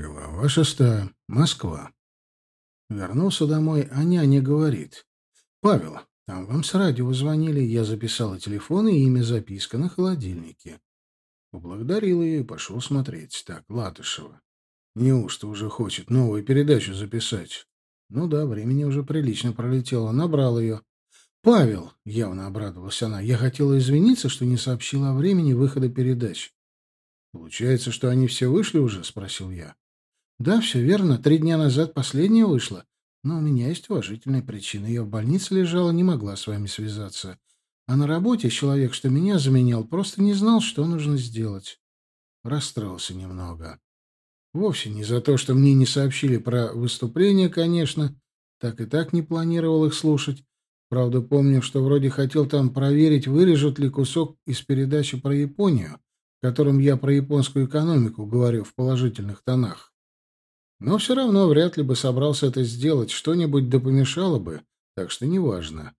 Глава шестая. Москва. Вернулся домой, а няня говорит. «Павел, там вам с радио звонили, я записала телефон и имя записка на холодильнике». Поблагодарил ее и пошел смотреть. Так, Латышева. Неужто уже хочет новую передачу записать? Ну да, времени уже прилично пролетело. Набрал ее. «Павел!» — явно обрадовалась она. «Я хотела извиниться, что не сообщила о времени выхода передач». «Получается, что они все вышли уже?» — спросил я. «Да, все верно. Три дня назад последняя вышла. Но у меня есть уважительная причина. Я в больнице лежала, не могла с вами связаться. А на работе человек, что меня заменял, просто не знал, что нужно сделать. Расстроился немного. Вовсе не за то, что мне не сообщили про выступление, конечно. Так и так не планировал их слушать. Правда, помню, что вроде хотел там проверить, вырежут ли кусок из передачи про Японию, в котором я про японскую экономику говорю в положительных тонах. Но все равно вряд ли бы собрался это сделать, что-нибудь да помешало бы, так что неважно.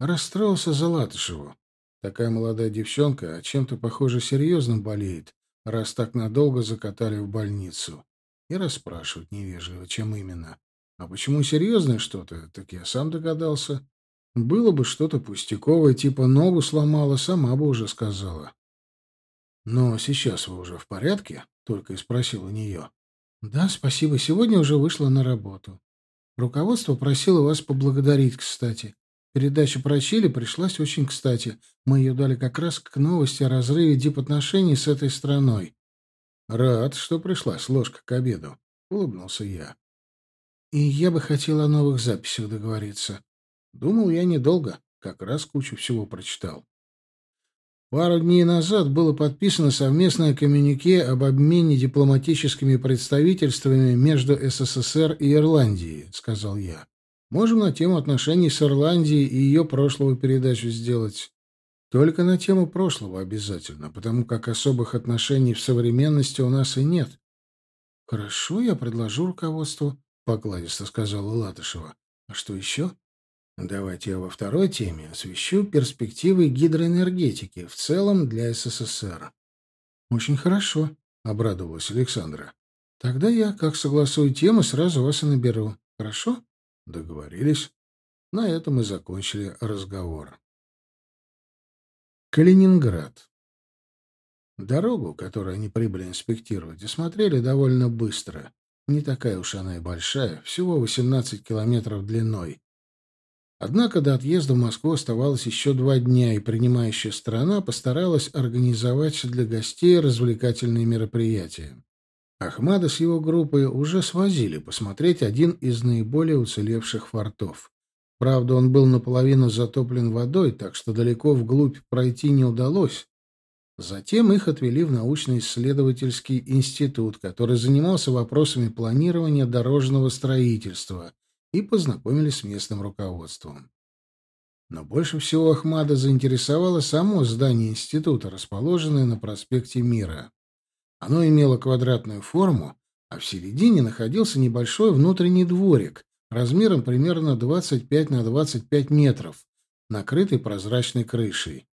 Расстроился за Латышеву. Такая молодая девчонка, а чем-то, похоже, серьезно болеет, раз так надолго закатали в больницу. И расспрашивать невежливо, чем именно. А почему серьезное что-то, так я сам догадался. Было бы что-то пустяковое, типа ногу сломала, сама бы уже сказала. «Но сейчас вы уже в порядке?» — только и спросил у нее. Да, спасибо. Сегодня уже вышла на работу. Руководство просило вас поблагодарить, кстати. Передача про Чили пришлась очень кстати. Мы ее дали как раз к новости о разрыве дипотношений с этой страной. Рад, что пришлась ложка к обеду, улыбнулся я. И я бы хотел о новых записях договориться. Думал я недолго, как раз кучу всего прочитал. Пару дней назад было подписано совместное коммюнике об обмене дипломатическими представительствами между СССР и Ирландией, сказал я. Можем на тему отношений с Ирландией и ее прошлого передачу сделать. Только на тему прошлого обязательно, потому как особых отношений в современности у нас и нет. Хорошо, я предложу руководству, покладисто сказала Латышева. А что еще? Давайте я во второй теме освещу перспективы гидроэнергетики в целом для СССР. Очень хорошо, обрадовалась Александра. Тогда я, как согласую тему, сразу вас и наберу. Хорошо? Договорились. На этом мы закончили разговор. Калининград. Дорогу, которую они прибыли инспектировать, осмотрели довольно быстро. Не такая уж она и большая, всего 18 километров длиной. Однако до отъезда в Москву оставалось еще два дня, и принимающая страна постаралась организовать для гостей развлекательные мероприятия. Ахмада с его группой уже свозили посмотреть один из наиболее уцелевших фортов. Правда, он был наполовину затоплен водой, так что далеко вглубь пройти не удалось. Затем их отвели в научно-исследовательский институт, который занимался вопросами планирования дорожного строительства — и познакомились с местным руководством. Но больше всего Ахмада заинтересовало само здание института, расположенное на проспекте Мира. Оно имело квадратную форму, а в середине находился небольшой внутренний дворик размером примерно 25 на 25 метров, накрытый прозрачной крышей.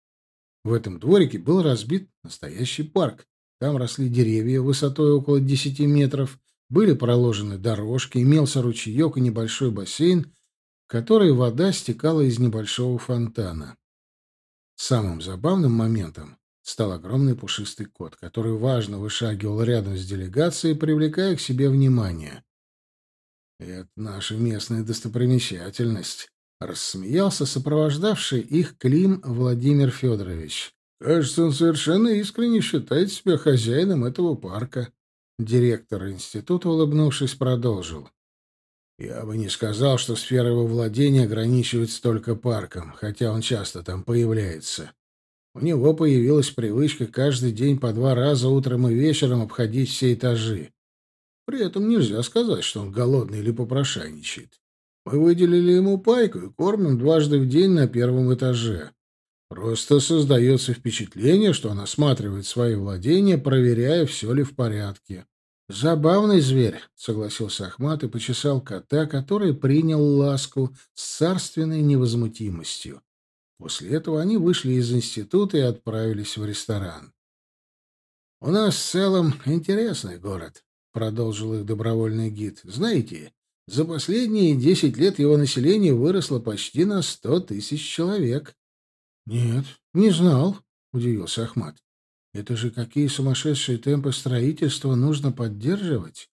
В этом дворике был разбит настоящий парк. Там росли деревья высотой около 10 метров, были проложены дорожки, имелся ручеек и небольшой бассейн, в который вода стекала из небольшого фонтана. Самым забавным моментом стал огромный пушистый кот, который важно вышагивал рядом с делегацией, привлекая к себе внимание. «Это наша местная достопримечательность», — рассмеялся сопровождавший их Клим Владимир Федорович. «Кажется, он совершенно искренне считает себя хозяином этого парка». Директор института, улыбнувшись, продолжил. «Я бы не сказал, что сфера его владения ограничивается только парком, хотя он часто там появляется. У него появилась привычка каждый день по два раза утром и вечером обходить все этажи. При этом нельзя сказать, что он голодный или попрошайничает. Мы выделили ему пайку и кормим дважды в день на первом этаже. Просто создается впечатление, что он осматривает свои владения, проверяя, все ли в порядке. «Забавный зверь», — согласился Ахмат и почесал кота, который принял ласку с царственной невозмутимостью. После этого они вышли из института и отправились в ресторан. «У нас в целом интересный город», — продолжил их добровольный гид. Знаете, за последние десять лет его население выросло почти на сто тысяч человек. Нет, не знал, удивился Ахмат. Это же какие сумасшедшие темпы строительства нужно поддерживать?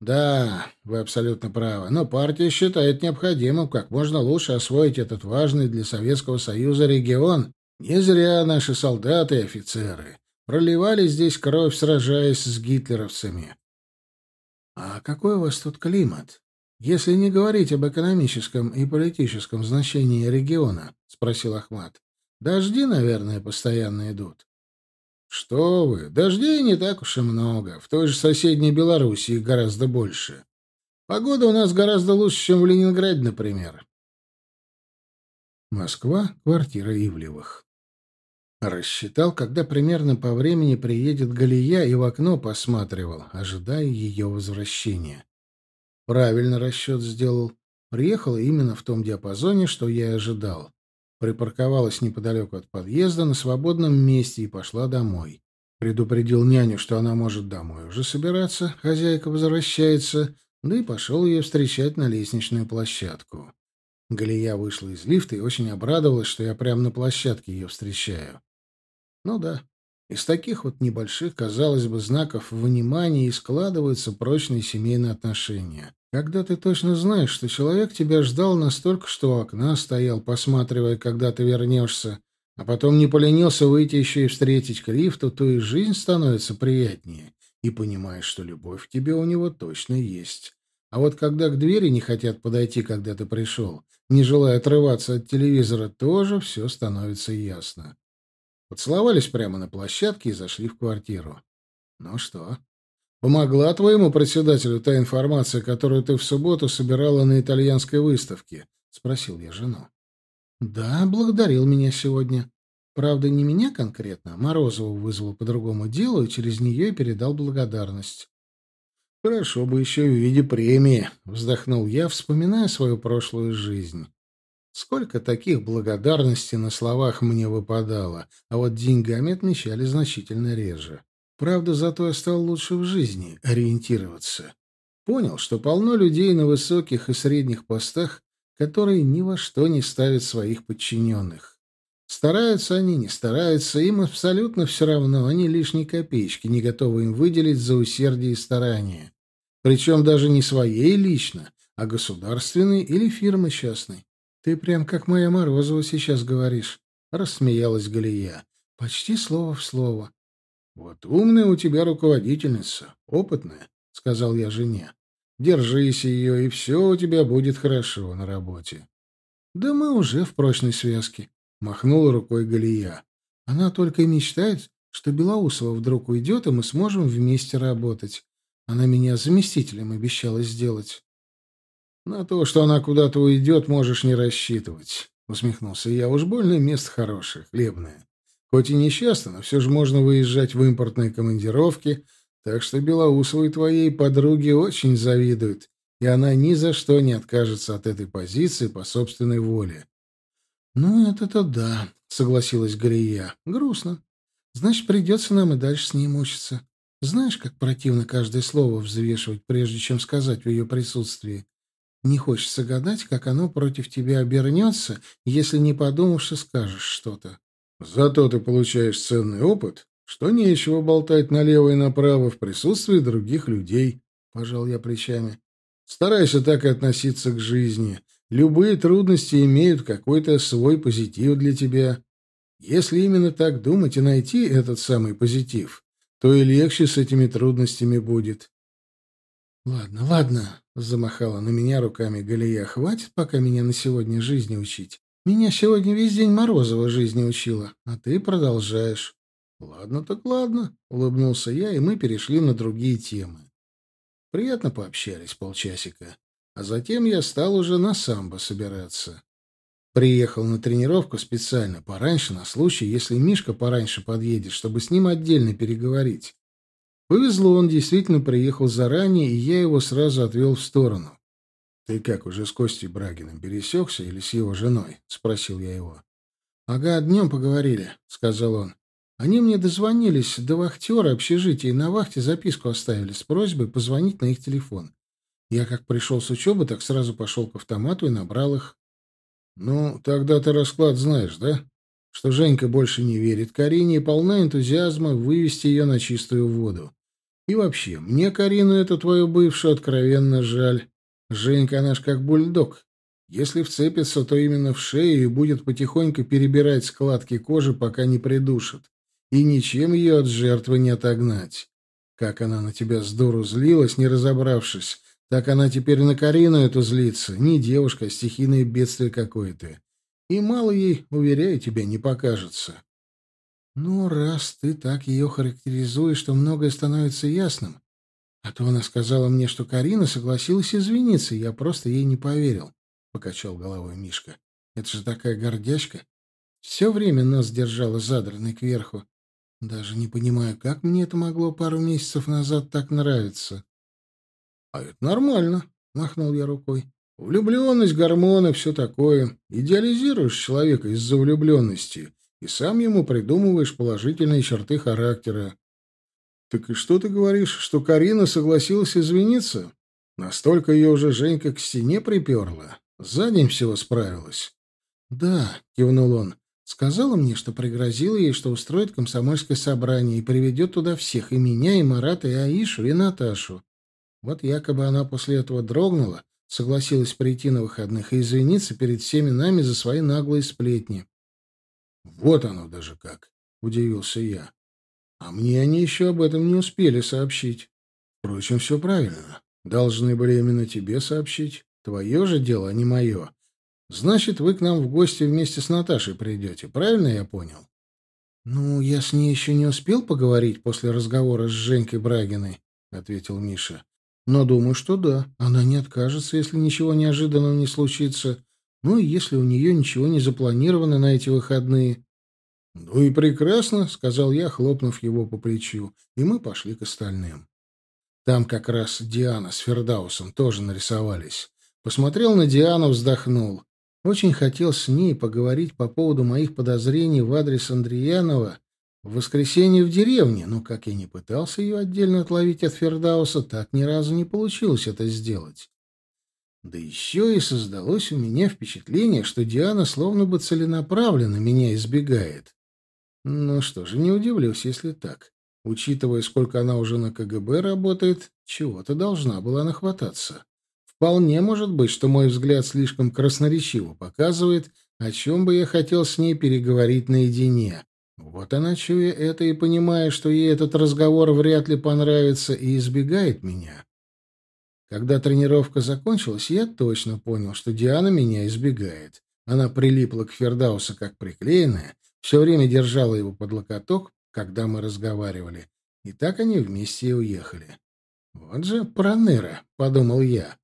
Да, вы абсолютно правы, но партия считает необходимым как можно лучше освоить этот важный для Советского Союза регион. Не зря наши солдаты и офицеры проливали здесь кровь, сражаясь с гитлеровцами. А какой у вас тут климат? Если не говорить об экономическом и политическом значении региона, спросил Ахмат. Дожди, наверное, постоянно идут. Что вы, дождей не так уж и много. В той же соседней Белоруссии гораздо больше. Погода у нас гораздо лучше, чем в Ленинграде, например. Москва, квартира Ивлевых. Рассчитал, когда примерно по времени приедет Галия, и в окно посматривал, ожидая ее возвращения. Правильно расчет сделал. Приехала именно в том диапазоне, что я и ожидал. Припарковалась неподалеку от подъезда на свободном месте и пошла домой. Предупредил няню, что она может домой уже собираться, хозяйка возвращается, да и пошел ее встречать на лестничную площадку. Галия вышла из лифта и очень обрадовалась, что я прямо на площадке ее встречаю. Ну да, из таких вот небольших, казалось бы, знаков внимания и складываются прочные семейные отношения. Когда ты точно знаешь, что человек тебя ждал настолько, что у окна стоял, посматривая, когда ты вернешься, а потом не поленился выйти еще и встретить к лифту, то и жизнь становится приятнее, и понимаешь, что любовь к тебе у него точно есть. А вот когда к двери не хотят подойти, когда ты пришел, не желая отрываться от телевизора, тоже все становится ясно. Поцеловались прямо на площадке и зашли в квартиру. Ну что, Помогла твоему председателю та информация, которую ты в субботу собирала на итальянской выставке? спросил я жену. Да, благодарил меня сегодня. Правда, не меня конкретно, Морозову вызвал по другому делу и через нее и передал благодарность. Хорошо бы еще в виде премии, вздохнул я, вспоминая свою прошлую жизнь. Сколько таких благодарностей на словах мне выпадало, а вот деньгами отмечали значительно реже. Правда, зато я стал лучше в жизни ориентироваться. Понял, что полно людей на высоких и средних постах, которые ни во что не ставят своих подчиненных. Стараются они, не стараются, им абсолютно все равно, они лишней копеечки не готовы им выделить за усердие и старание. Причем даже не своей лично, а государственной или фирмы частной. «Ты прям как моя Морозова сейчас говоришь», — рассмеялась Галия. «Почти слово в слово. «Вот умная у тебя руководительница, опытная», — сказал я жене. «Держись ее, и все у тебя будет хорошо на работе». «Да мы уже в прочной связке», — махнула рукой Галия. «Она только и мечтает, что Белоусова вдруг уйдет, и мы сможем вместе работать. Она меня заместителем обещала сделать». «На то, что она куда-то уйдет, можешь не рассчитывать», — усмехнулся я. «Уж больно место хорошее, хлебное. Хоть и несчастно, но все же можно выезжать в импортные командировки, так что Белоусовой твоей подруге очень завидуют, и она ни за что не откажется от этой позиции по собственной воле. — Ну, это-то да, — согласилась Галия. — Грустно. Значит, придется нам и дальше с ней мучиться. Знаешь, как противно каждое слово взвешивать, прежде чем сказать в ее присутствии? Не хочется гадать, как оно против тебя обернется, если не подумавши скажешь что-то. Зато ты получаешь ценный опыт, что нечего болтать налево и направо в присутствии других людей, — пожал я плечами. Старайся так и относиться к жизни. Любые трудности имеют какой-то свой позитив для тебя. Если именно так думать и найти этот самый позитив, то и легче с этими трудностями будет. — Ладно, ладно, — замахала на меня руками Галия, — хватит пока меня на сегодня жизни учить. Меня сегодня весь день Морозова жизни учила, а ты продолжаешь. Ладно так ладно, улыбнулся я, и мы перешли на другие темы. Приятно пообщались полчасика, а затем я стал уже на самбо собираться. Приехал на тренировку специально пораньше, на случай, если Мишка пораньше подъедет, чтобы с ним отдельно переговорить. Повезло, он действительно приехал заранее, и я его сразу отвел в сторону. «Ты как, уже с Костей Брагиным пересекся или с его женой?» — спросил я его. «Ага, днем поговорили», — сказал он. Они мне дозвонились до вахтера общежития и на вахте записку оставили с просьбой позвонить на их телефон. Я как пришел с учебы, так сразу пошел к автомату и набрал их. Ну, тогда ты расклад знаешь, да? Что Женька больше не верит Карине и полна энтузиазма вывести ее на чистую воду. И вообще, мне Карину эту твою бывшую откровенно жаль. Женька, она ж как бульдог. Если вцепится, то именно в шею и будет потихоньку перебирать складки кожи, пока не придушит. И ничем ее от жертвы не отогнать. Как она на тебя с дуру злилась, не разобравшись, так она теперь на Карину эту злится. Не девушка, а стихийное бедствие какое-то. И мало ей, уверяю тебя, не покажется. Ну, раз ты так ее характеризуешь, то многое становится ясным. А то она сказала мне, что Карина согласилась извиниться, я просто ей не поверил, — покачал головой Мишка. Это же такая гордячка. Все время нос держала задранный кверху. Даже не понимаю, как мне это могло пару месяцев назад так нравиться. — А это нормально, — махнул я рукой. — Влюбленность, гормоны, все такое. Идеализируешь человека из-за влюбленности и сам ему придумываешь положительные черты характера. — Так и что ты говоришь, что Карина согласилась извиниться? Настолько ее уже Женька к стене приперла. За день всего справилась. — Да, — кивнул он. Сказала мне, что пригрозила ей, что устроит комсомольское собрание и приведет туда всех, и меня, и Марата, и Аишу, и Наташу. Вот якобы она после этого дрогнула, согласилась прийти на выходных и извиниться перед всеми нами за свои наглые сплетни. «Вот оно даже как!» — удивился я. «А мне они еще об этом не успели сообщить. Впрочем, все правильно. Должны были именно тебе сообщить. Твое же дело, а не мое. Значит, вы к нам в гости вместе с Наташей придете. Правильно я понял?» «Ну, я с ней еще не успел поговорить после разговора с Женькой Брагиной», — ответил Миша. Но думаю, что да, она не откажется, если ничего неожиданного не случится. Ну и если у нее ничего не запланировано на эти выходные. — Ну и прекрасно, — сказал я, хлопнув его по плечу, и мы пошли к остальным. Там как раз Диана с Фердаусом тоже нарисовались. Посмотрел на Диану, вздохнул. Очень хотел с ней поговорить по поводу моих подозрений в адрес Андреянова в воскресенье в деревне, но как я не пытался ее отдельно отловить от Фердауса, так ни разу не получилось это сделать. Да еще и создалось у меня впечатление, что Диана словно бы целенаправленно меня избегает. Ну что же, не удивлюсь, если так. Учитывая, сколько она уже на КГБ работает, чего-то должна была нахвататься. Вполне может быть, что мой взгляд слишком красноречиво показывает, о чем бы я хотел с ней переговорить наедине. Вот она, чуя это и понимая, что ей этот разговор вряд ли понравится, и избегает меня. Когда тренировка закончилась, я точно понял, что Диана меня избегает. Она прилипла к Фердаусу как приклеенная, все время держала его под локоток, когда мы разговаривали. И так они вместе и уехали. «Вот же проныра», — подумал я.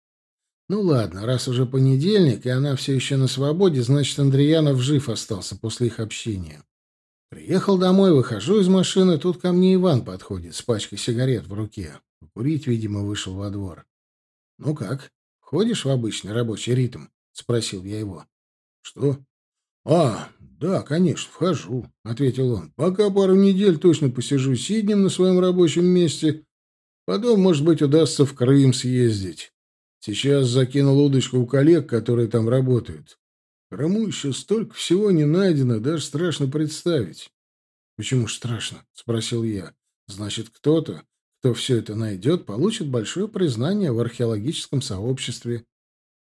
«Ну ладно, раз уже понедельник, и она все еще на свободе, значит, Андреянов жив остался после их общения. Приехал домой, выхожу из машины, тут ко мне Иван подходит с пачкой сигарет в руке. Покурить, видимо, вышел во двор. — Ну как, ходишь в обычный рабочий ритм? — спросил я его. — Что? — А, да, конечно, вхожу, — ответил он. — Пока пару недель точно посижу сиднем на своем рабочем месте. Потом, может быть, удастся в Крым съездить. Сейчас закинул удочку у коллег, которые там работают. Крыму еще столько всего не найдено, даже страшно представить. — Почему страшно? — спросил я. — Значит, кто-то, кто все это найдет, получит большое признание в археологическом сообществе.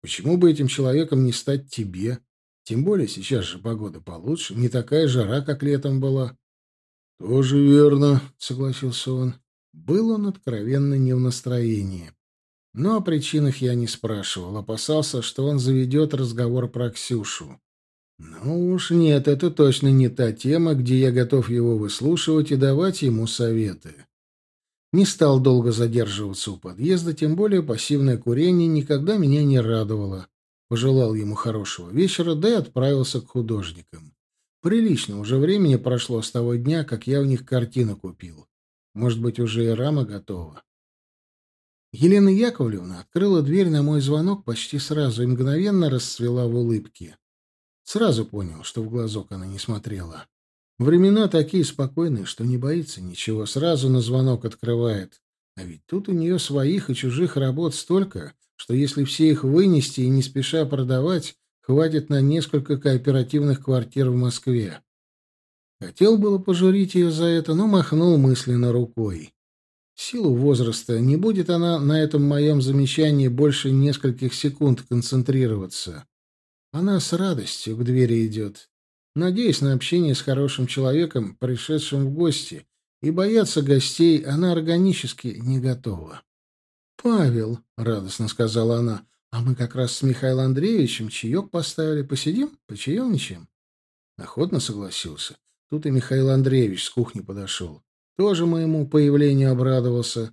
Почему бы этим человеком не стать тебе? Тем более сейчас же погода получше, не такая жара, как летом была. — Тоже верно, — согласился он. Был он откровенно не в настроении. Но о причинах я не спрашивал, опасался, что он заведет разговор про Ксюшу. Ну уж нет, это точно не та тема, где я готов его выслушивать и давать ему советы. Не стал долго задерживаться у подъезда, тем более пассивное курение никогда меня не радовало. Пожелал ему хорошего вечера, да и отправился к художникам. Прилично уже времени прошло с того дня, как я у них картину купил. Может быть, уже и рама готова. Елена Яковлевна открыла дверь на мой звонок почти сразу и мгновенно расцвела в улыбке. Сразу понял, что в глазок она не смотрела. Времена такие спокойные, что не боится ничего, сразу на звонок открывает. А ведь тут у нее своих и чужих работ столько, что если все их вынести и не спеша продавать, хватит на несколько кооперативных квартир в Москве. Хотел было пожурить ее за это, но махнул мысленно рукой. В силу возраста не будет она на этом моем замечании больше нескольких секунд концентрироваться. Она с радостью к двери идет. Надеясь на общение с хорошим человеком, пришедшим в гости, и бояться гостей она органически не готова. «Павел», — радостно сказала она, — «а мы как раз с Михаилом Андреевичем чаек поставили. Посидим, почаевничаем?» Охотно согласился. Тут и Михаил Андреевич с кухни подошел. Тоже моему появлению обрадовался.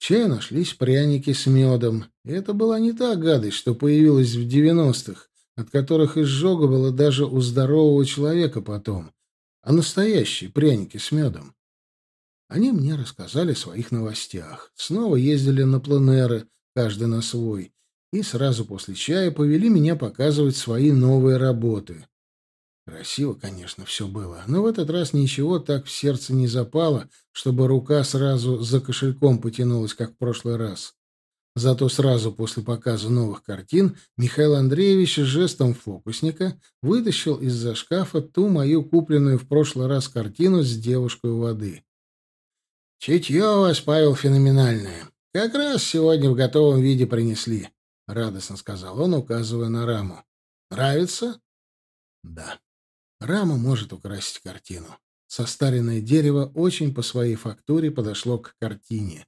Чая нашлись пряники с медом. И это была не та гадость, что появилась в девяностых, от которых изжога было даже у здорового человека потом, а настоящие пряники с медом. Они мне рассказали о своих новостях. Снова ездили на пленеры, каждый на свой, и сразу после чая повели меня показывать свои новые работы. Красиво, конечно, все было, но в этот раз ничего так в сердце не запало, чтобы рука сразу за кошельком потянулась, как в прошлый раз. Зато сразу после показа новых картин Михаил Андреевич жестом фокусника вытащил из-за шкафа ту мою купленную в прошлый раз картину с девушкой у воды. «Чутье у вас, Павел, феноменальное. Как раз сегодня в готовом виде принесли», — радостно сказал он, указывая на раму. «Нравится?» «Да. Рама может украсить картину. Состаренное дерево очень по своей фактуре подошло к картине.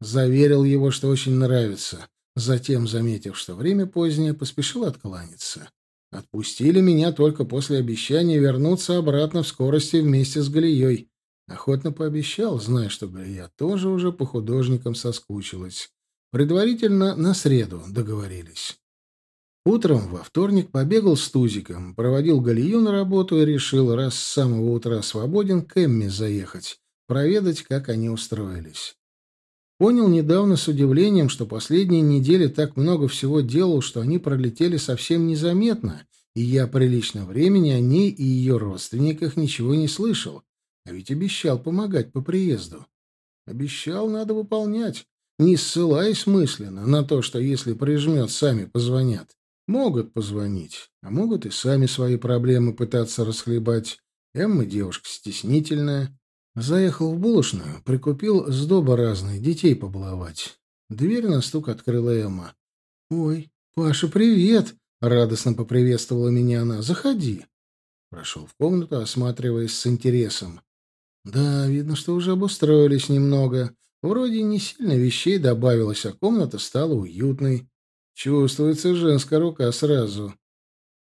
Заверил его, что очень нравится. Затем, заметив, что время позднее, поспешил откланяться. Отпустили меня только после обещания вернуться обратно в скорости вместе с Галией. Охотно пообещал, зная, что Галия тоже уже по художникам соскучилась. Предварительно на среду договорились. Утром во вторник побегал с Тузиком, проводил Галию на работу и решил, раз с самого утра свободен, к Эмме заехать, проведать, как они устроились. Понял недавно с удивлением, что последние недели так много всего делал, что они пролетели совсем незаметно, и я при личном времени о ней и ее родственниках ничего не слышал. А ведь обещал помогать по приезду. Обещал, надо выполнять, не ссылаясь мысленно на то, что если прижмет, сами позвонят. Могут позвонить, а могут и сами свои проблемы пытаться расхлебать. Эмма девушка стеснительная. Заехал в булочную, прикупил сдоба разные, детей побаловать. Дверь на стук открыла Эмма. «Ой, Паша, привет!» — радостно поприветствовала меня она. «Заходи». Прошел в комнату, осматриваясь с интересом. Да, видно, что уже обустроились немного. Вроде не сильно вещей добавилось, а комната стала уютной. Чувствуется женская рука сразу.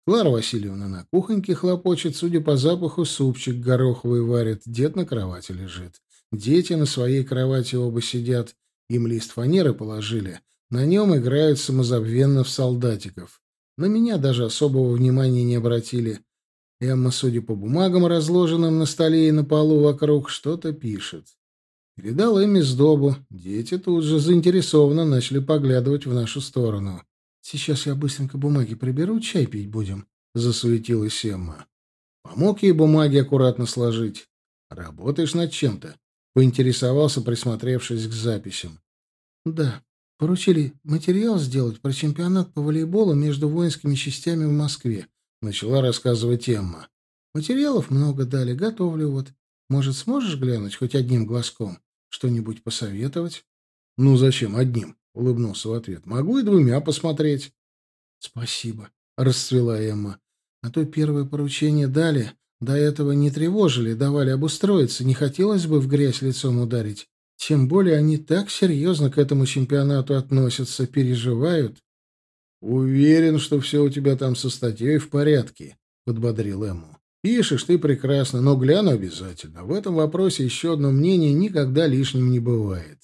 Клара Васильевна на кухоньке хлопочет, судя по запаху, супчик гороховый варит, дед на кровати лежит. Дети на своей кровати оба сидят, им лист фанеры положили, на нем играют самозабвенно в солдатиков. На меня даже особого внимания не обратили. Эмма, судя по бумагам, разложенным на столе и на полу вокруг, что-то пишет. Передал Эмме сдобу. Дети тут же заинтересованно начали поглядывать в нашу сторону. «Сейчас я быстренько бумаги приберу, чай пить будем», — засуетилась Эмма. Помог ей бумаги аккуратно сложить. «Работаешь над чем-то?» — поинтересовался, присмотревшись к записям. «Да. Поручили материал сделать про чемпионат по волейболу между воинскими частями в Москве. — начала рассказывать Эмма. «Материалов много дали, готовлю вот. Может, сможешь глянуть хоть одним глазком? Что-нибудь посоветовать?» «Ну, зачем одним?» — улыбнулся в ответ. «Могу и двумя посмотреть». «Спасибо», — расцвела Эмма. «А то первое поручение дали, до этого не тревожили, давали обустроиться, не хотелось бы в грязь лицом ударить. Тем более они так серьезно к этому чемпионату относятся, переживают. «Уверен, что все у тебя там со статьей в порядке», — подбодрил Эмму. «Пишешь ты прекрасно, но гляну обязательно. В этом вопросе еще одно мнение никогда лишним не бывает».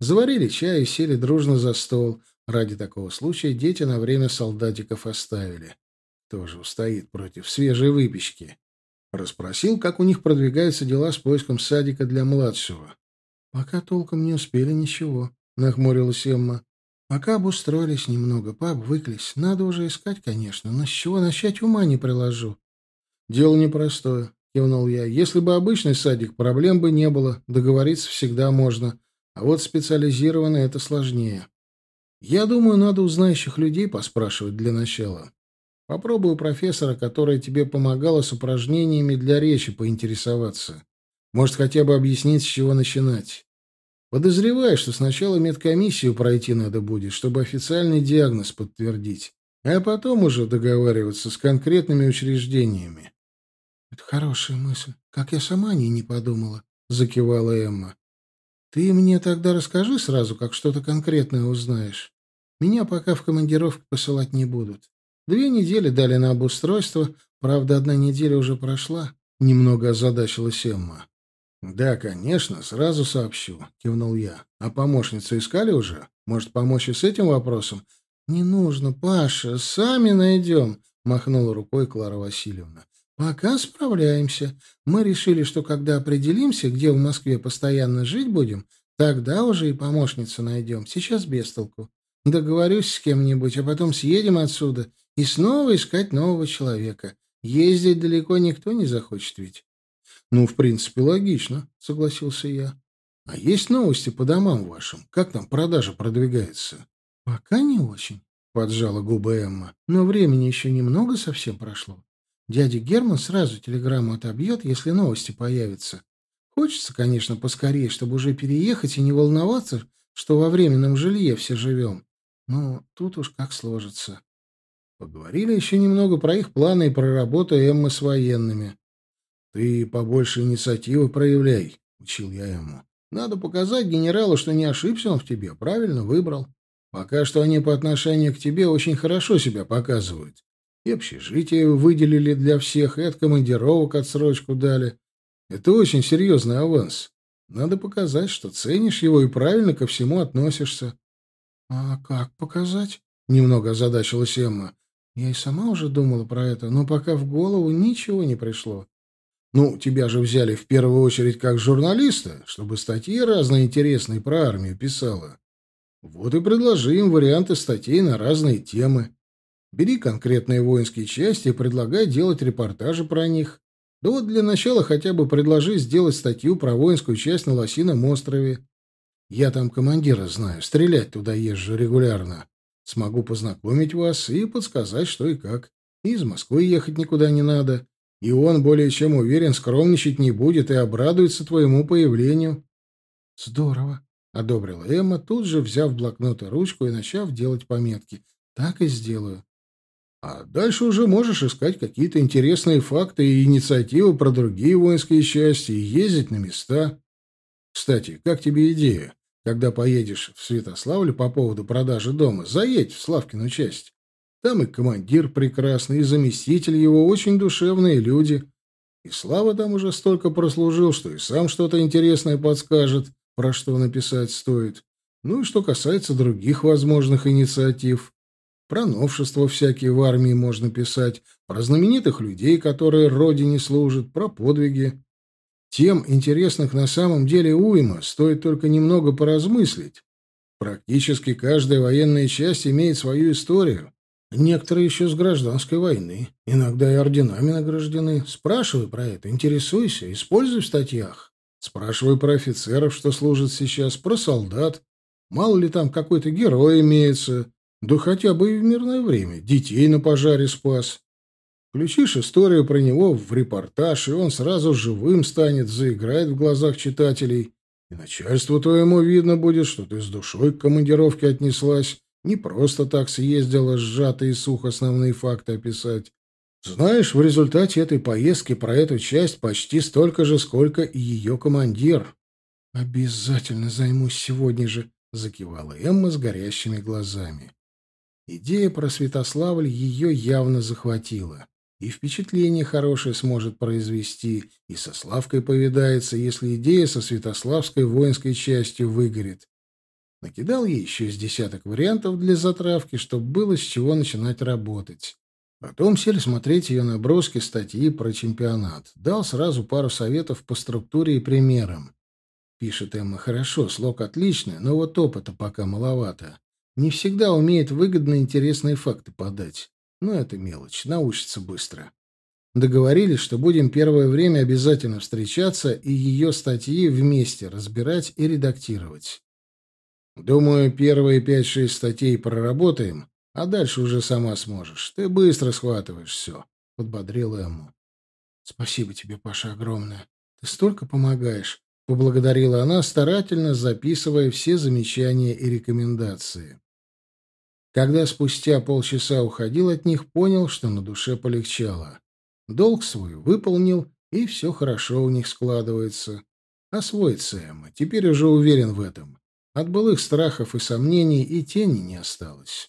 Заварили чай и сели дружно за стол. Ради такого случая дети на время солдатиков оставили. Тоже устоит против свежей выпечки. Расспросил, как у них продвигаются дела с поиском садика для младшего. «Пока толком не успели ничего», — нахмурилась Эмма. Пока обустроились немного, пообвыклись. Надо уже искать, конечно, но с чего начать ума не приложу. Дело непростое. кивнул я. «Если бы обычный садик, проблем бы не было. Договориться всегда можно. А вот специализированный — это сложнее. Я думаю, надо у знающих людей поспрашивать для начала. Попробую профессора, которая тебе помогала с упражнениями для речи, поинтересоваться. Может, хотя бы объяснить, с чего начинать. Подозреваю, что сначала медкомиссию пройти надо будет, чтобы официальный диагноз подтвердить, а потом уже договариваться с конкретными учреждениями. — Это хорошая мысль. Как я сама о ней не подумала, — закивала Эмма. — Ты мне тогда расскажи сразу, как что-то конкретное узнаешь. Меня пока в командировку посылать не будут. Две недели дали на обустройство, правда, одна неделя уже прошла. Немного озадачилась Эмма. «Да, конечно, сразу сообщу», — кивнул я. «А помощницу искали уже? Может, помочь и с этим вопросом?» «Не нужно, Паша, сами найдем», — махнула рукой Клара Васильевна. «Пока справляемся. Мы решили, что когда определимся, где в Москве постоянно жить будем, тогда уже и помощницу найдем. Сейчас без толку. Договорюсь с кем-нибудь, а потом съедем отсюда и снова искать нового человека. Ездить далеко никто не захочет ведь. «Ну, в принципе, логично», — согласился я. «А есть новости по домам вашим? Как там продажа продвигается?» «Пока не очень», — поджала губы Эмма. «Но времени еще немного совсем прошло. Дядя Герман сразу телеграмму отобьет, если новости появятся. Хочется, конечно, поскорее, чтобы уже переехать и не волноваться, что во временном жилье все живем. Но тут уж как сложится». Поговорили еще немного про их планы и про работу Эммы с военными. «Ты побольше инициативы проявляй», — учил я ему. «Надо показать генералу, что не ошибся он в тебе, правильно выбрал. Пока что они по отношению к тебе очень хорошо себя показывают. И общежитие выделили для всех, и от командировок отсрочку дали. Это очень серьезный аванс. Надо показать, что ценишь его и правильно ко всему относишься». «А как показать?» — немного озадачилась Эмма. «Я и сама уже думала про это, но пока в голову ничего не пришло». Ну, тебя же взяли в первую очередь как журналиста, чтобы статьи разные интересные про армию писала. Вот и предложи им варианты статей на разные темы. Бери конкретные воинские части и предлагай делать репортажи про них. Да вот для начала хотя бы предложи сделать статью про воинскую часть на Лосином острове. Я там командира знаю, стрелять туда езжу регулярно. Смогу познакомить вас и подсказать, что и как. из Москвы ехать никуда не надо. И он, более чем уверен, скромничать не будет и обрадуется твоему появлению. — Здорово, — одобрила Эмма, тут же взяв блокнот и ручку и начав делать пометки. — Так и сделаю. — А дальше уже можешь искать какие-то интересные факты и инициативы про другие воинские части и ездить на места. Кстати, как тебе идея? Когда поедешь в Святославль по поводу продажи дома, заедь в Славкину часть. Там и командир прекрасный, и заместитель его очень душевные люди. И Слава там уже столько прослужил, что и сам что-то интересное подскажет, про что написать стоит. Ну и что касается других возможных инициатив. Про новшества всякие в армии можно писать, про знаменитых людей, которые родине служат, про подвиги. Тем интересных на самом деле уйма, стоит только немного поразмыслить. Практически каждая военная часть имеет свою историю. Некоторые еще с гражданской войны. Иногда и орденами награждены. Спрашивай про это, интересуйся, используй в статьях. Спрашивай про офицеров, что служат сейчас, про солдат. Мало ли там какой-то герой имеется. Да хотя бы и в мирное время. Детей на пожаре спас. Включишь историю про него в репортаж, и он сразу живым станет, заиграет в глазах читателей. И начальству твоему видно будет, что ты с душой к командировке отнеслась не просто так съездила сжато и сухо основные факты описать. Знаешь, в результате этой поездки про эту часть почти столько же, сколько и ее командир. «Обязательно займусь сегодня же», — закивала Эмма с горящими глазами. Идея про Святославль ее явно захватила. И впечатление хорошее сможет произвести, и со Славкой повидается, если идея со Святославской воинской частью выгорит. Накидал ей еще с десяток вариантов для затравки, чтобы было с чего начинать работать. Потом сели смотреть ее наброски статьи про чемпионат. Дал сразу пару советов по структуре и примерам. Пишет Эмма хорошо, слог отличный, но вот опыта пока маловато. Не всегда умеет выгодно интересные факты подать. Но это мелочь, научится быстро. Договорились, что будем первое время обязательно встречаться и ее статьи вместе разбирать и редактировать. Думаю, первые пять-шесть статей проработаем, а дальше уже сама сможешь. Ты быстро схватываешь все, — подбодрил ему. — Спасибо тебе, Паша, огромное. Ты столько помогаешь, — поблагодарила она, старательно записывая все замечания и рекомендации. Когда спустя полчаса уходил от них, понял, что на душе полегчало. Долг свой выполнил, и все хорошо у них складывается. Освоится Эмма, теперь уже уверен в этом. От былых страхов и сомнений и тени не осталось.